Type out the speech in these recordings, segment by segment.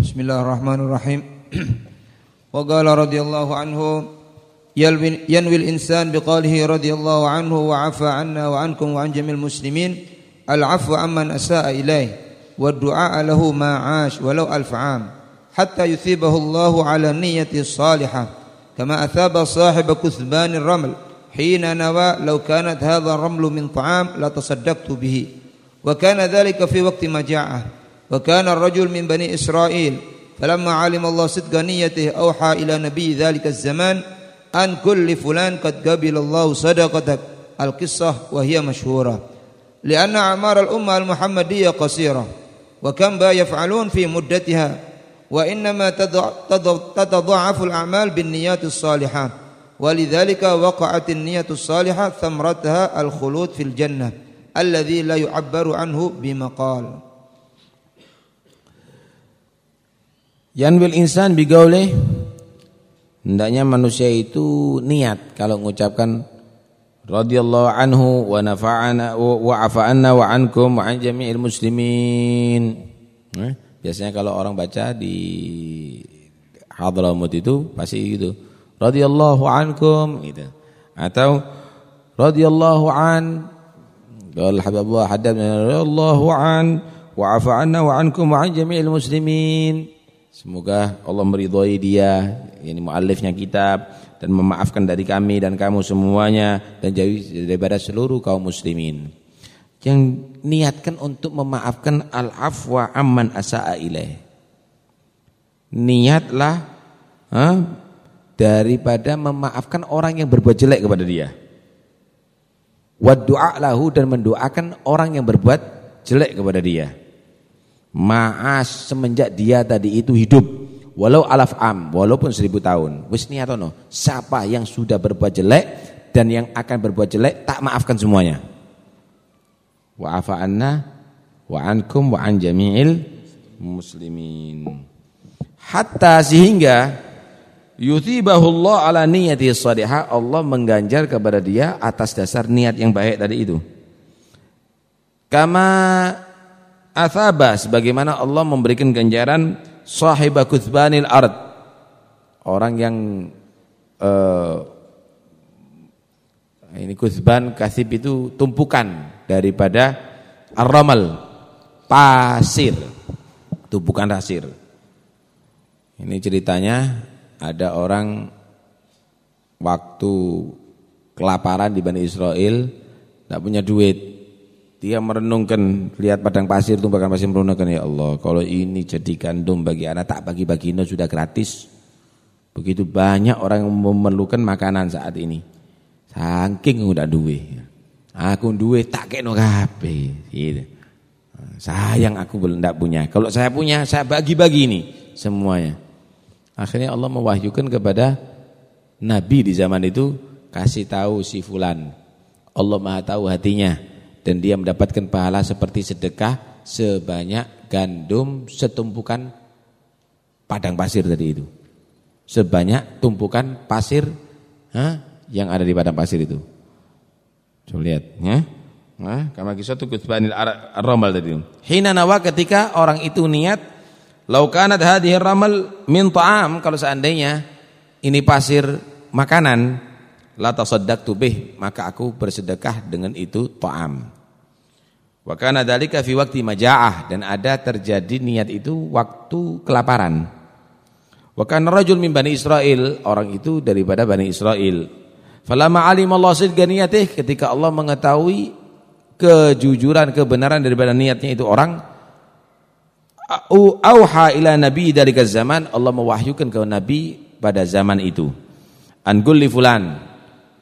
بسم الله الرحمن الرحيم وقال رضي الله عنه ينوي الإنسان بقوله رضي الله عنه وعفى عنا وعنكم وعن جميع المسلمين العفو عمن أساء إليه والدعاء له ما عاش ولو ألف عام حتى يثيبه الله على النية الصالحة كما أثاب صاحب كثبان الرمل حين نوى لو كانت هذا الرمل من طعام لتصدقت به وكان ذلك في وقت مجاعة وكان الرجل من بني إسرائيل فلما علم الله صدق نيته أوحى إلى نبي ذلك الزمان أن كل فلان قد قبل الله صدقتك. القصة وهي مشهورة. لأن أعمار الأمة المحمدية قصيرة وكم با يفعلون في مدتها وإنما تتضاعف الأعمال بالنيات الصالحة. ولذلك وقعت النية الصالحة ثمرتها الخلود في الجنة الذي لا يعبر عنه بمقال. Yanwil insan bigaulih hendaknya manusia itu niat kalau mengucapkan radhiyallahu anhu wa nafa'ana wa afa'anna wa ankum wa an jami'il muslimin. Eh, biasanya kalau orang baca di Hadramaut itu pasti gitu. Radhiyallahu ankum gitu. Atau radhiyallahu an qala Habibullah haddad radhiyallahu an wa afa'anna wa ankum wa an jami'il muslimin. Semoga Allah meridhoi dia, ini muallifnya kitab dan memaafkan dari kami dan kamu semuanya dan jauh daripada seluruh kaum muslimin. Yang niatkan untuk memaafkan al-afwa amman asa'a ilaih. Niatlah ha, daripada memaafkan orang yang berbuat jelek kepada dia. Wa du'a lahu dan mendoakan orang yang berbuat jelek kepada dia. Ma'as semenjak dia tadi itu hidup. Walau alaf am walaupun seribu tahun. Wis niatono siapa yang sudah berbuat jelek dan yang akan berbuat jelek tak maafkan semuanya. Wa afa anna wa ankum wa jami'il muslimin. Hatta sehingga yuthibahullah ala niyati salihah Allah mengganjar kepada dia atas dasar niat yang baik tadi itu. Kama athaba sebagaimana Allah memberikan ganjaran sahibah kuthbanil ard. Orang yang uh, ini kuthban kasib itu tumpukan daripada ar-ramal pasir. Tumpukan pasir. Ini ceritanya ada orang waktu kelaparan di Bani Israel tidak punya duit dia merenungkan, lihat padang pasir, tumpukan pasir merenungkan, ya Allah, kalau ini jadi gandum bagi anak, tak bagi-bagi ini sudah gratis. Begitu banyak orang yang memerlukan makanan saat ini. Saking udah duwe. Aku duwe tak kena kabeh. Gitu. Sayang aku belum tak punya. Kalau saya punya, saya bagi-bagi ini semuanya. Akhirnya Allah mewahyukan kepada Nabi di zaman itu kasih tahu si fulan. Allah Maha tahu hatinya dan dia mendapatkan pahala seperti sedekah sebanyak gandum setumpukan padang pasir tadi itu. Sebanyak tumpukan pasir ha, yang ada di padang pasir itu. Coba lihat ya. Nah, kama kisatu kutbanil ar-ramal tadi. Hina nawa ketika orang itu niat lau kanat hadhihi ramal min ta'am kalau seandainya ini pasir makanan la tasaddaqtu bih maka aku bersedekah dengan itu ta'am. Wa kana dzalika fi waqti maja'ah dan ada terjadi niat itu waktu kelaparan. Wa kana rajul min bani orang itu daripada bani Israel falamma alima Allah sidqa ketika Allah mengetahui kejujuran kebenaran daripada niatnya itu orang auha ila nabi dari zaman Allah mewahyukan ke nabi pada zaman itu. An fulan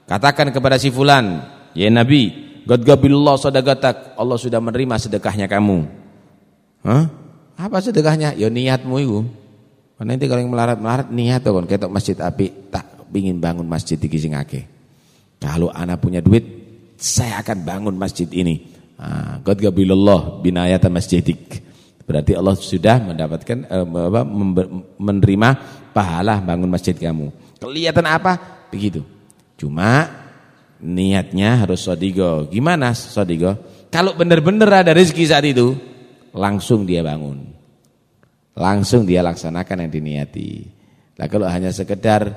Katakan kepada si fulan, ya Nabi, God gabillah sadaqatak. Allah sudah menerima sedekahnya kamu. Hah? Apa sedekahnya? Ya niatmu itu. Karena nanti kalau yang melarat-melarat niat tuh kan ketok masjid api tak ingin bangun masjid di sing Kalau anak punya duit, saya akan bangun masjid ini. Ah, God gabillah binayata masjidik. Berarti Allah sudah mendapatkan eh, menerima pahala bangun masjid kamu. Kelihatan apa? Begitu. Cuma niatnya harus sodigo. Gimana sodigo? Kalau benar-benar ada rezeki saat itu, langsung dia bangun. langsung dia laksanakan yang diniati. Lah kalau hanya sekedar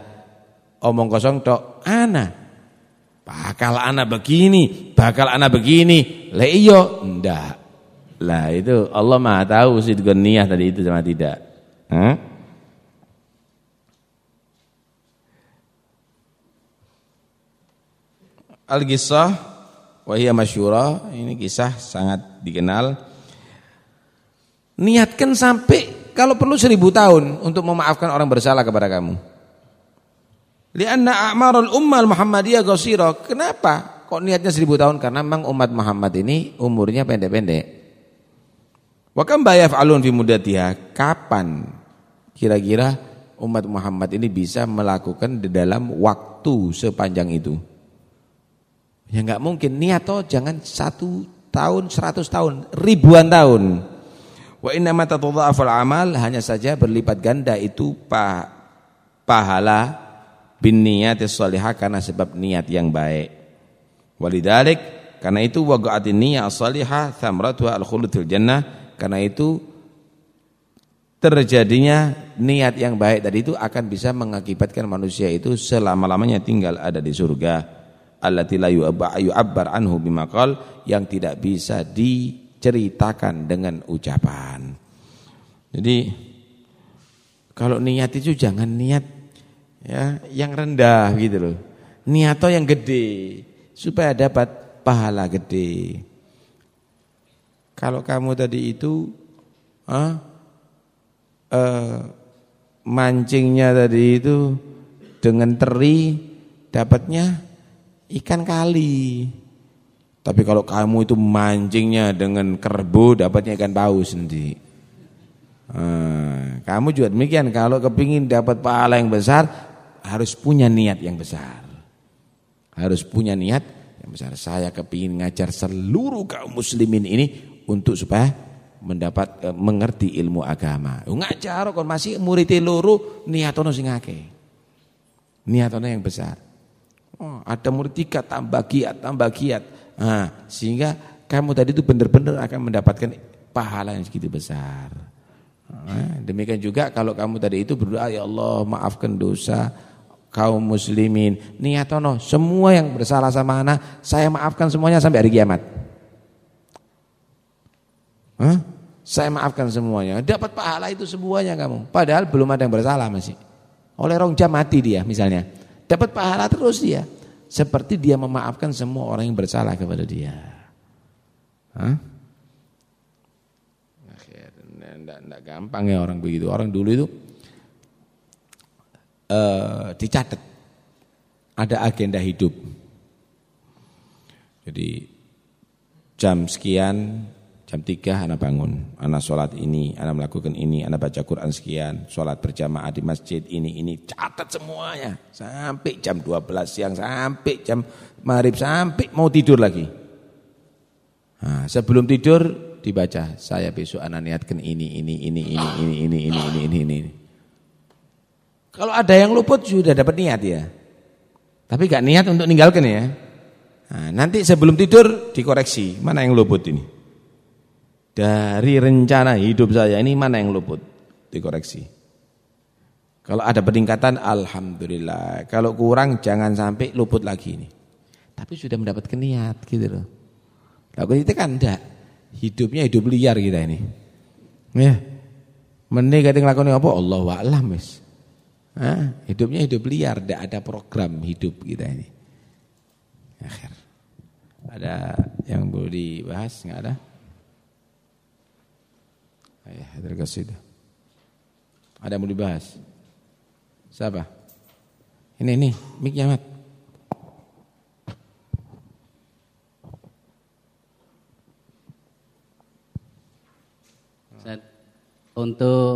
omong kosong tok, ana bakal ana begini, bakal ana begini. Lah iya, ndak. Lah itu Allah Maha tahu sih niat tadi itu sama tidak. Hah? Al-Qissah wahia masyura, ini kisah sangat dikenal. Niatkan sampai kalau perlu seribu tahun untuk memaafkan orang bersalah kepada kamu. Lianna a'marul ummal Muhammadiyah qasira. Kenapa? Kok niatnya seribu tahun? Karena memang umat Muhammad ini umurnya pendek-pendek. Wa kam bayaf'alun fi mudatiha? Kapan kira-kira umat Muhammad ini bisa melakukan di dalam waktu sepanjang itu? Ya enggak mungkin niat toh jangan satu tahun, seratus tahun, ribuan tahun. Wa inna ma tatadha'aful amal hanya saja berlipat ganda itu pa, pahala bin niyatis salihah karena sebab niat yang baik. Walidalik karena itu waqa'atin niyah salihah thamratuha al-khulud fil jannah karena itu terjadinya niat yang baik tadi itu akan bisa mengakibatkan manusia itu selama-lamanya tinggal ada di surga allati la yu'abbar anhu bimaqal yang tidak bisa diceritakan dengan ucapan. Jadi kalau niat itu jangan niat ya yang rendah gitu loh. Niat yang gede supaya dapat pahala gede. Kalau kamu tadi itu ah, eh, mancingnya tadi itu dengan teri dapatnya ikan kali. Tapi kalau kamu itu mancingnya dengan kerbau dapatnya ikan paus nanti. Hmm, kamu juga demikian kalau kepingin dapat pahala yang besar harus punya niat yang besar. Harus punya niat yang besar. Saya kepingin ngajar seluruh kaum muslimin ini untuk supaya mendapat eh, mengerti ilmu agama. Ngajar kok masih murid loro niatono sing akeh. Niatono yang besar. Oh, ada murid tiga tambah giat, tambah giat. Nah, sehingga kamu tadi itu benar-benar akan mendapatkan pahala yang segitu besar. Nah, demikian juga kalau kamu tadi itu berdoa ya Allah maafkan dosa kaum muslimin. Niatono semua yang bersalah sama anak saya maafkan semuanya sampai hari kiamat. Hah? Saya maafkan semuanya. Dapat pahala itu semuanya kamu. Padahal belum ada yang bersalah masih. Oleh rong jam mati dia misalnya. Dapat pahala terus dia. Seperti dia memaafkan semua orang yang bersalah kepada dia. Hah? Tidak gampang ya orang begitu. Orang dulu itu uh, dicatat. Ada agenda hidup. Jadi jam sekian Jam 3 anak bangun, anak sholat ini, anak melakukan ini, anak baca Quran sekian, sholat berjamaah di masjid ini, ini, catat semuanya. Sampai jam 12 siang, sampai jam maghrib, sampai mau tidur lagi. Nah, sebelum tidur dibaca, saya besok anak niatkan ini, ini, ini, ini, ini, ini, ini, ini, ini, ini. Kalau ada yang luput sudah dapat niat ya. Tapi gak niat untuk ninggalkan ya. Nah, nanti sebelum tidur dikoreksi, mana yang luput ini. Dari rencana hidup saya ini mana yang luput? Dikoreksi. Kalau ada peningkatan alhamdulillah. Kalau kurang jangan sampai luput lagi ini. Tapi sudah mendapat niat gitu loh. Lalu itu kan enggak. Hidupnya hidup liar kita ini. Ya. Mending kadang lakukan apa? Allah wa'alam wis. hidupnya hidup liar, tidak ada program hidup kita ini. Akhir. Ada yang boleh dibahas? Enggak ada? Ayah, terkasih. Ada yang mau dibahas? Siapa? Ini nih, mik Mat. Ustaz, untuk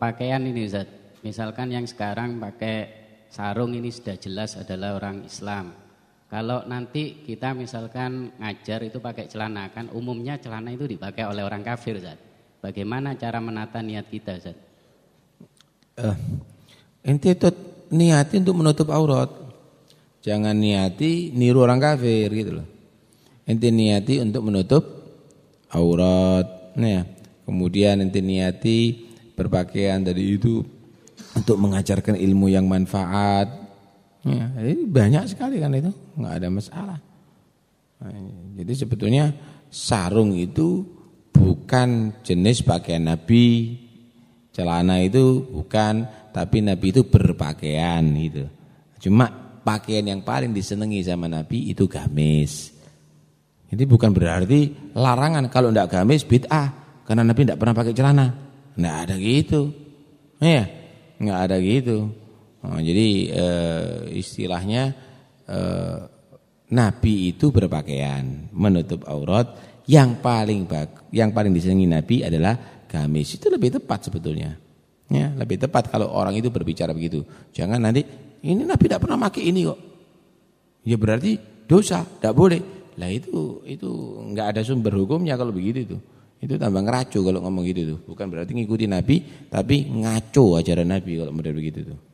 pakaian ini Ustaz, misalkan yang sekarang pakai sarung ini sudah jelas adalah orang Islam. Kalau nanti kita misalkan ngajar itu pakai celana, kan umumnya celana itu dipakai oleh orang kafir Ustaz. Bagaimana cara menata niat kita, Ustaz? Uh, ente itu niati untuk menutup aurat. Jangan niati niru orang kafir gitu loh. Ente niati untuk menutup aurat. Nah, kemudian ente niati berpakaian tadi itu untuk mengajarkan ilmu yang manfaat. Ya, jadi banyak sekali kan itu, nggak ada masalah. Nah, jadi sebetulnya sarung itu bukan jenis pakaian Nabi, celana itu bukan, tapi Nabi itu berpakaian gitu. Cuma pakaian yang paling disenangi sama Nabi itu gamis. Jadi bukan berarti larangan kalau tidak gamis bid'ah karena Nabi tidak pernah pakai celana. Tidak ada gitu. Ya, nggak ada gitu. Oh, jadi e, istilahnya e, Nabi itu berpakaian menutup aurat yang paling bag, yang paling disenangi Nabi adalah gamis. Itu lebih tepat sebetulnya. Ya, lebih tepat kalau orang itu berbicara begitu. Jangan nanti ini Nabi tidak pernah pakai ini kok. Ya berarti dosa, tidak boleh. Lah itu itu enggak ada sumber hukumnya kalau begitu itu. Itu tambah ngeracu kalau ngomong gitu tuh. Bukan berarti ngikuti Nabi, tapi ngaco ajaran Nabi kalau model begitu tuh.